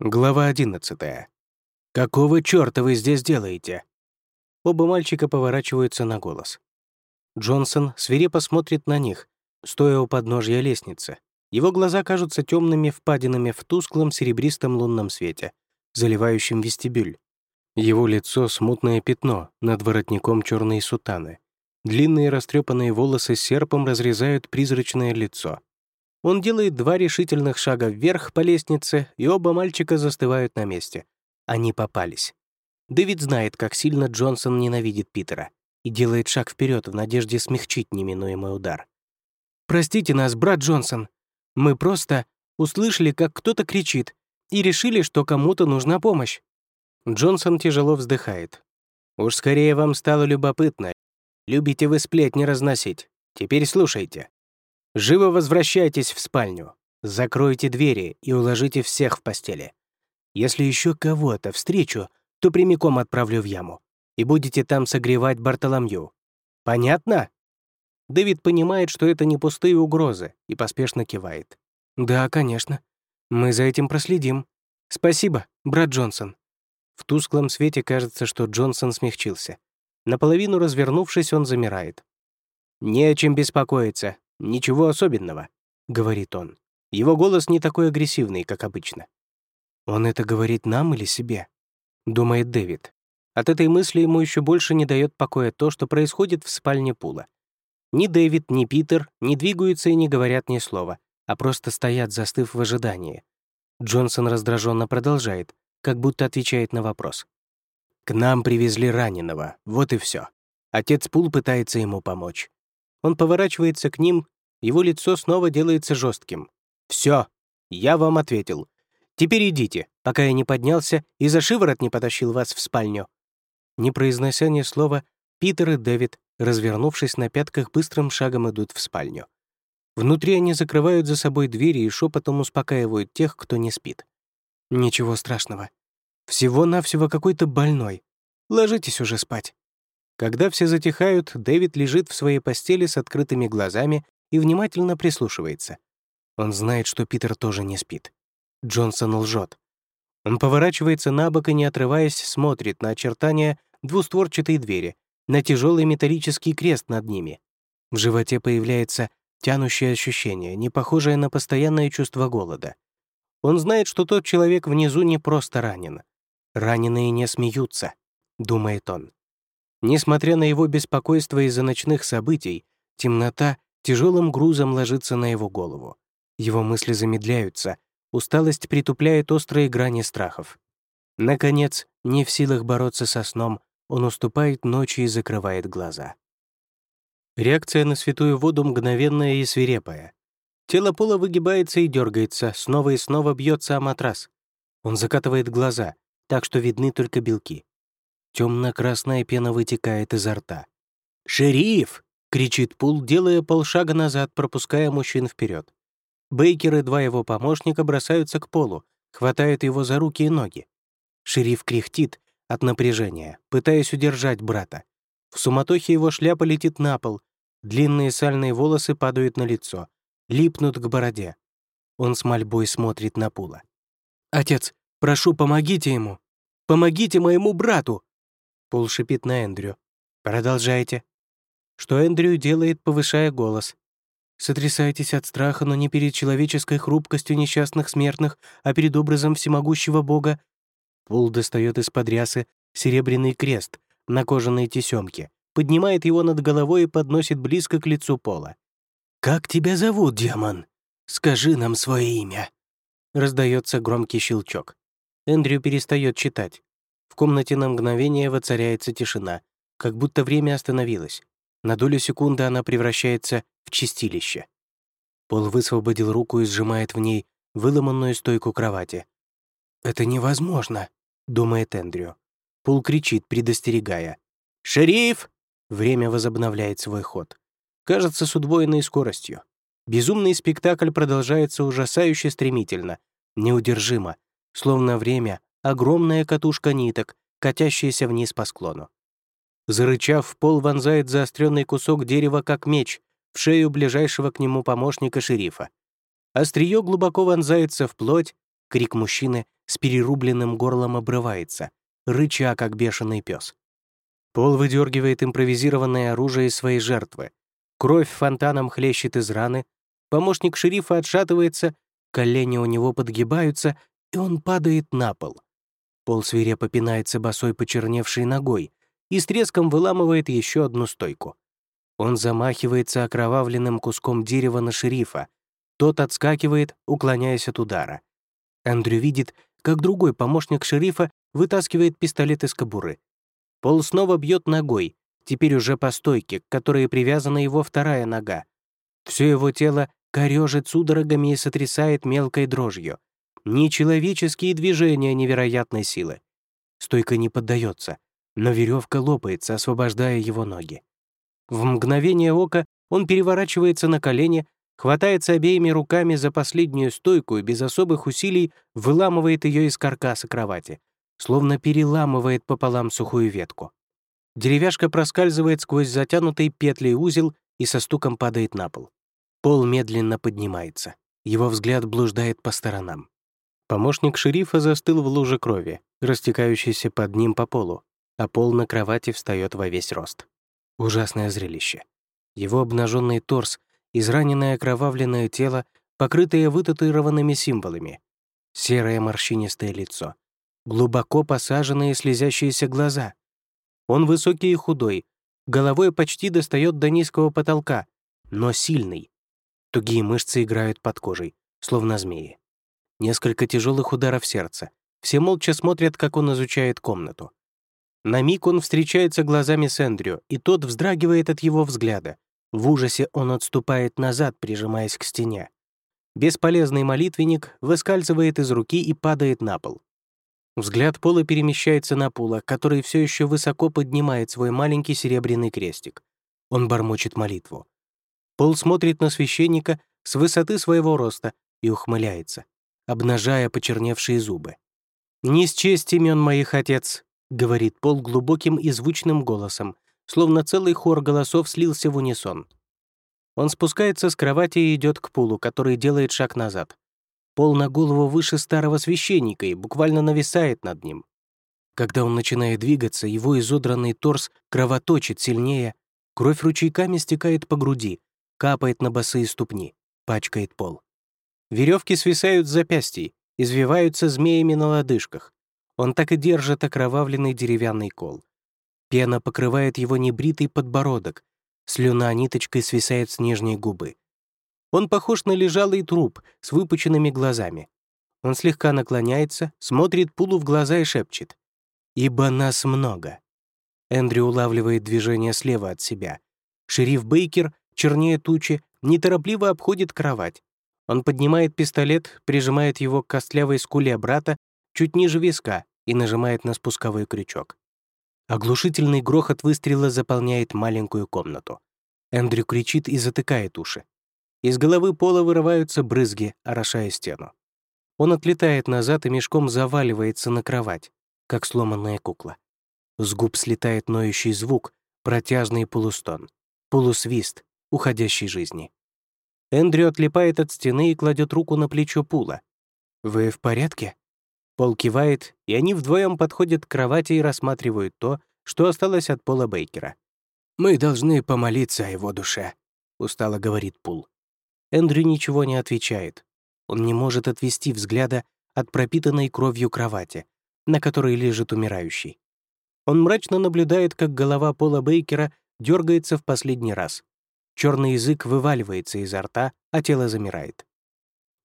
Глава 11. «Какого чёрта вы здесь делаете?» Оба мальчика поворачиваются на голос. Джонсон свирепо смотрит на них, стоя у подножья лестницы. Его глаза кажутся темными впадинами в тусклом серебристом лунном свете, заливающем вестибюль. Его лицо — смутное пятно над воротником черной сутаны. Длинные растрепанные волосы серпом разрезают призрачное лицо. Он делает два решительных шага вверх по лестнице, и оба мальчика застывают на месте. Они попались. Дэвид знает, как сильно Джонсон ненавидит Питера и делает шаг вперед в надежде смягчить неминуемый удар. «Простите нас, брат Джонсон. Мы просто услышали, как кто-то кричит, и решили, что кому-то нужна помощь». Джонсон тяжело вздыхает. «Уж скорее вам стало любопытно. Любите вы сплетни разносить. Теперь слушайте. Живо возвращайтесь в спальню. Закройте двери и уложите всех в постели. Если еще кого-то встречу, то прямиком отправлю в яму. И будете там согревать Бартоломью. Понятно?» Дэвид понимает, что это не пустые угрозы, и поспешно кивает. «Да, конечно. Мы за этим проследим. Спасибо, брат Джонсон». В тусклом свете кажется, что Джонсон смягчился. Наполовину развернувшись, он замирает. «Не о чем беспокоиться. «Ничего особенного», — говорит он. Его голос не такой агрессивный, как обычно. «Он это говорит нам или себе?» — думает Дэвид. От этой мысли ему еще больше не дает покоя то, что происходит в спальне Пула. Ни Дэвид, ни Питер не двигаются и не говорят ни слова, а просто стоят, застыв в ожидании. Джонсон раздраженно продолжает, как будто отвечает на вопрос. «К нам привезли раненого, вот и все. Отец Пул пытается ему помочь. Он поворачивается к ним, его лицо снова делается жестким. Все, я вам ответил. Теперь идите, пока я не поднялся и за шиворот не потащил вас в спальню». Не произнося ни слова, Питер и Дэвид, развернувшись на пятках, быстрым шагом идут в спальню. Внутри они закрывают за собой двери и шепотом успокаивают тех, кто не спит. «Ничего страшного. Всего-навсего какой-то больной. Ложитесь уже спать». Когда все затихают, Дэвид лежит в своей постели с открытыми глазами и внимательно прислушивается. Он знает, что Питер тоже не спит. Джонсон лжет. Он поворачивается на бок и, не отрываясь, смотрит на очертания двустворчатой двери, на тяжелый металлический крест над ними. В животе появляется тянущее ощущение, не похожее на постоянное чувство голода. Он знает, что тот человек внизу не просто ранен. Раненые не смеются, думает он. Несмотря на его беспокойство из-за ночных событий, темнота тяжелым грузом ложится на его голову. Его мысли замедляются, усталость притупляет острые грани страхов. Наконец, не в силах бороться со сном, он уступает ночи и закрывает глаза. Реакция на святую воду мгновенная и свирепая. Тело Пола выгибается и дергается, снова и снова бьется о матрас. Он закатывает глаза, так что видны только белки. Темно-красная пена вытекает изо рта. «Шериф!» — кричит Пул, делая полшага назад, пропуская мужчин вперед. Бейкер и два его помощника бросаются к полу, хватают его за руки и ноги. Шериф кряхтит от напряжения, пытаясь удержать брата. В суматохе его шляпа летит на пол, длинные сальные волосы падают на лицо, липнут к бороде. Он с мольбой смотрит на Пула. «Отец, прошу, помогите ему! Помогите моему брату!» Пол шипит на Эндрю. «Продолжайте». Что Эндрю делает, повышая голос. «Сотрясайтесь от страха, но не перед человеческой хрупкостью несчастных смертных, а перед образом всемогущего Бога». Пол достает из-под рясы серебряный крест на кожаной тесемке, поднимает его над головой и подносит близко к лицу Пола. «Как тебя зовут, Диаман? Скажи нам свое имя». Раздается громкий щелчок. Эндрю перестает читать комнате на мгновение воцаряется тишина, как будто время остановилось. На долю секунды она превращается в чистилище. Пол высвободил руку и сжимает в ней выломанную стойку кровати. «Это невозможно», — думает Эндрю. Пол кричит, предостерегая. «Шериф!» Время возобновляет свой ход. Кажется, с удвоенной скоростью. Безумный спектакль продолжается ужасающе стремительно, неудержимо, словно время огромная катушка ниток, катящаяся вниз по склону. Зарычав, в пол вонзает заостренный кусок дерева, как меч, в шею ближайшего к нему помощника шерифа. Острие глубоко вонзается в плоть, крик мужчины с перерубленным горлом обрывается, рыча, как бешеный пес. Пол выдергивает импровизированное оружие из своей жертвы. Кровь фонтаном хлещет из раны. Помощник шерифа отшатывается, колени у него подгибаются, и он падает на пол. Пол свирепо пинается босой почерневшей ногой и с треском выламывает еще одну стойку. Он замахивается окровавленным куском дерева на шерифа. Тот отскакивает, уклоняясь от удара. Эндрю видит, как другой помощник шерифа вытаскивает пистолет из кобуры. Пол снова бьет ногой, теперь уже по стойке, к которой привязана его вторая нога. Все его тело корежит судорогами и сотрясает мелкой дрожью. Нечеловеческие движения невероятной силы. Стойка не поддается, но веревка лопается, освобождая его ноги. В мгновение ока он переворачивается на колени, хватается обеими руками за последнюю стойку и без особых усилий выламывает ее из каркаса кровати, словно переламывает пополам сухую ветку. Деревяшка проскальзывает сквозь затянутый петлей узел и со стуком падает на пол. Пол медленно поднимается. Его взгляд блуждает по сторонам. Помощник шерифа застыл в луже крови, растекающейся под ним по полу, а пол на кровати встает во весь рост. Ужасное зрелище. Его обнаженный торс, израненное окровавленное тело, покрытое вытатуированными символами, серое морщинистое лицо, глубоко посаженные слезящиеся глаза. Он высокий и худой, головой почти достает до низкого потолка, но сильный. Тугие мышцы играют под кожей, словно змеи. Несколько тяжелых ударов сердца. Все молча смотрят, как он изучает комнату. На миг он встречается глазами с Эндрю, и тот вздрагивает от его взгляда. В ужасе он отступает назад, прижимаясь к стене. Бесполезный молитвенник выскальзывает из руки и падает на пол. Взгляд Пола перемещается на Пула, который все еще высоко поднимает свой маленький серебряный крестик. Он бормочет молитву. Пол смотрит на священника с высоты своего роста и ухмыляется, обнажая почерневшие зубы. «Не счесть имен моих, отец, — говорит Пол глубоким и звучным голосом, словно целый хор голосов слился в унисон. Он спускается с кровати и идет к Полу, который делает шаг назад. Пол на голову выше старого священника и буквально нависает над ним. Когда он начинает двигаться, его изодранный торс кровоточит сильнее, кровь ручейками стекает по груди, капает на босые ступни, пачкает пол. Веревки свисают с запястьей, извиваются змеями на лодыжках. Он так и держит окровавленный деревянный кол. Пена покрывает его небритый подбородок, слюна ниточкой свисает с нижней губы. Он похож на лежалый труп с выпученными глазами. Он слегка наклоняется, смотрит Пулу в глаза и шепчет. «Ибо нас много». Эндрю улавливает движение слева от себя. Шериф Бейкер, чернее тучи, неторопливо обходит кровать. Он поднимает пистолет, прижимает его к костлявой скуле брата чуть ниже виска и нажимает на спусковой крючок. Оглушительный грохот выстрела заполняет маленькую комнату. Эндрю кричит и затыкает уши. Из головы пола вырываются брызги, орошая стену. Он отлетает назад и мешком заваливается на кровать, как сломанная кукла. С губ слетает ноющий звук, протяжный полустон, полусвист уходящей жизни. Эндрю отлипает от стены и кладет руку на плечо Пула. «Вы в порядке?» Пол кивает, и они вдвоем подходят к кровати и рассматривают то, что осталось от Пола Бейкера. «Мы должны помолиться о его душе», — устало говорит Пул. Эндрю ничего не отвечает. Он не может отвести взгляда от пропитанной кровью кровати, на которой лежит умирающий. Он мрачно наблюдает, как голова Пола Бейкера дергается в последний раз. Черный язык вываливается изо рта, а тело замирает.